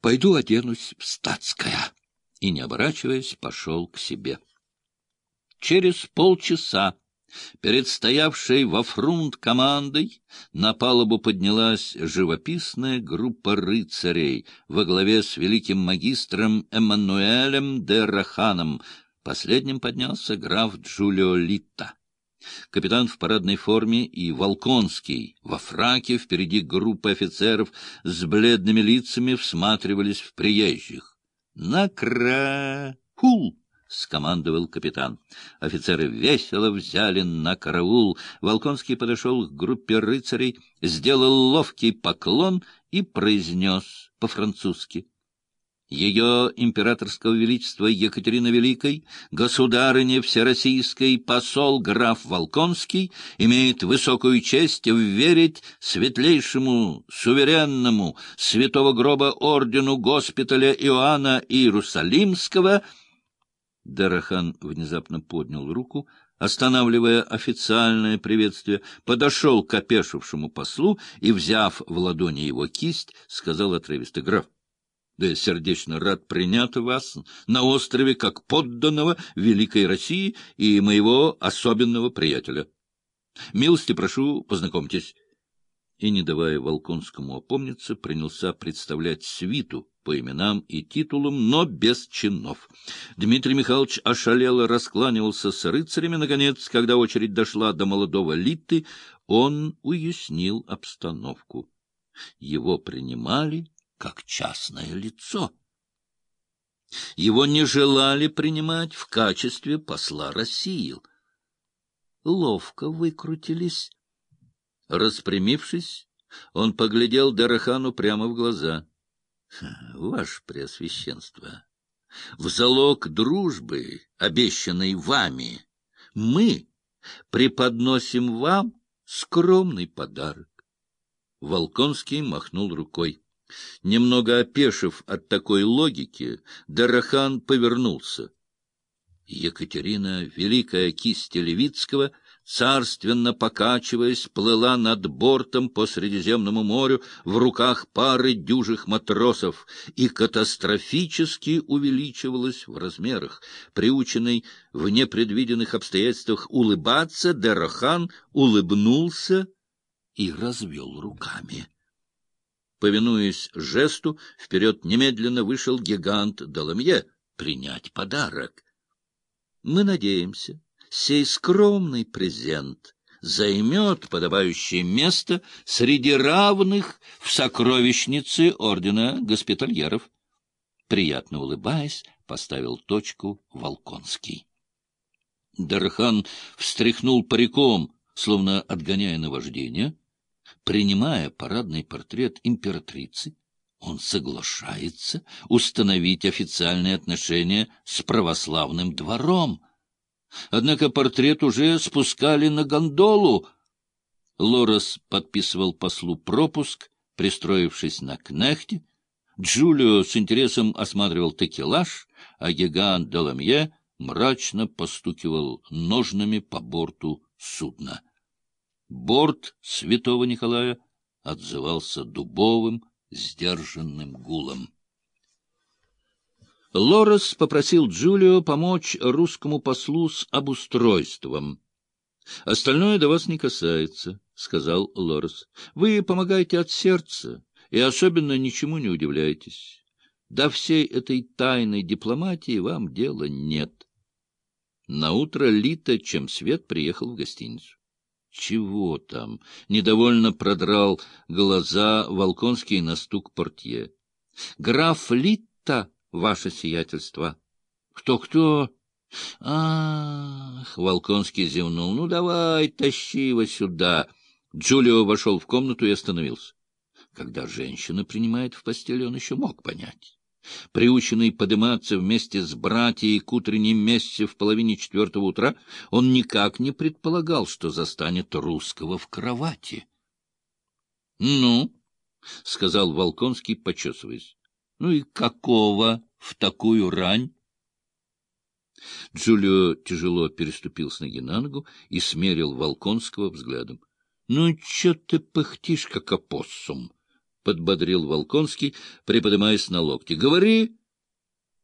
Пойду оденусь в статское. И, не оборачиваясь, пошел к себе. Через полчаса перед стоявшей во фрунт командой на палубу поднялась живописная группа рыцарей во главе с великим магистром Эммануэлем де Раханом. Последним поднялся граф Джулио Литта. Капитан в парадной форме и Волконский во фраке впереди группы офицеров с бледными лицами всматривались в приезжих. «На кра-хул!» — скомандовал капитан. Офицеры весело взяли на караул. Волконский подошел к группе рыцарей, сделал ловкий поклон и произнес по-французски — ее императорского величества Екатерина Великой, государыня всероссийской, посол граф Волконский, имеет высокую честь верить светлейшему, суверенному, святого гроба ордену госпиталя Иоанна Иерусалимского. Дарахан внезапно поднял руку, останавливая официальное приветствие, подошел к опешившему послу и, взяв в ладони его кисть, сказал отрывисто «Граф, да я сердечно рад принять вас на острове как подданного Великой России и моего особенного приятеля. Милости прошу, познакомьтесь. И, не давая Волконскому опомниться, принялся представлять свиту по именам и титулам, но без чинов. Дмитрий Михайлович ошалело раскланивался с рыцарями. Наконец, когда очередь дошла до молодого Литы, он уяснил обстановку. Его принимали как частное лицо. Его не желали принимать в качестве посла России. Ловко выкрутились. Распрямившись, он поглядел Дарахану прямо в глаза. — Ваше Преосвященство, в залог дружбы, обещанной вами, мы преподносим вам скромный подарок. Волконский махнул рукой. Немного опешив от такой логики, Дарахан повернулся. Екатерина, великая кисть Левицкого, царственно покачиваясь, плыла над бортом по Средиземному морю в руках пары дюжих матросов и катастрофически увеличивалась в размерах. Приученный в непредвиденных обстоятельствах улыбаться, Дарахан улыбнулся и развел руками. Повинуясь жесту, вперед немедленно вышел гигант Доломье принять подарок. Мы надеемся, сей скромный презент займет подобающее место среди равных в сокровищнице ордена госпитальеров. Приятно улыбаясь, поставил точку Волконский. Дархан встряхнул париком, словно отгоняя наваждение, принимая парадный портрет императрицы, он соглашается установить официальные отношения с православным двором. Однако портрет уже спускали на гондолу. Лорес подписывал послу пропуск, пристроившись на кнехте. Джулио с интересом осматривал текелаж, а гигант Доломье мрачно постукивал ножными по борту судна. Борт святого Николая отзывался дубовым, сдержанным гулом. Лорес попросил Джулио помочь русскому послу с обустройством. — Остальное до вас не касается, — сказал Лорес. — Вы помогаете от сердца и особенно ничему не удивляйтесь. До всей этой тайной дипломатии вам дела нет. Наутро Лита, чем свет, приехал в гостиницу. Чего там? Недовольно продрал глаза Волконский на стук портье. — Граф Литта, ваше сиятельство. Кто — Кто-кто? — Ах! — Волконский зевнул. — Ну, давай, тащи его сюда. Джулио вошел в комнату и остановился. Когда женщина принимает в постели, он еще мог понять. Приученный подниматься вместе с братьей к утренней мессе в половине четвертого утра, он никак не предполагал, что застанет русского в кровати. — Ну, — сказал Волконский, почесываясь, — ну и какого в такую рань? Джулио тяжело переступил с ноги на ногу и смерил Волконского взглядом. — Ну, чё ты пыхтишь, как опоссум? Подбодрил Волконский, приподнимаясь на локте. — Говори,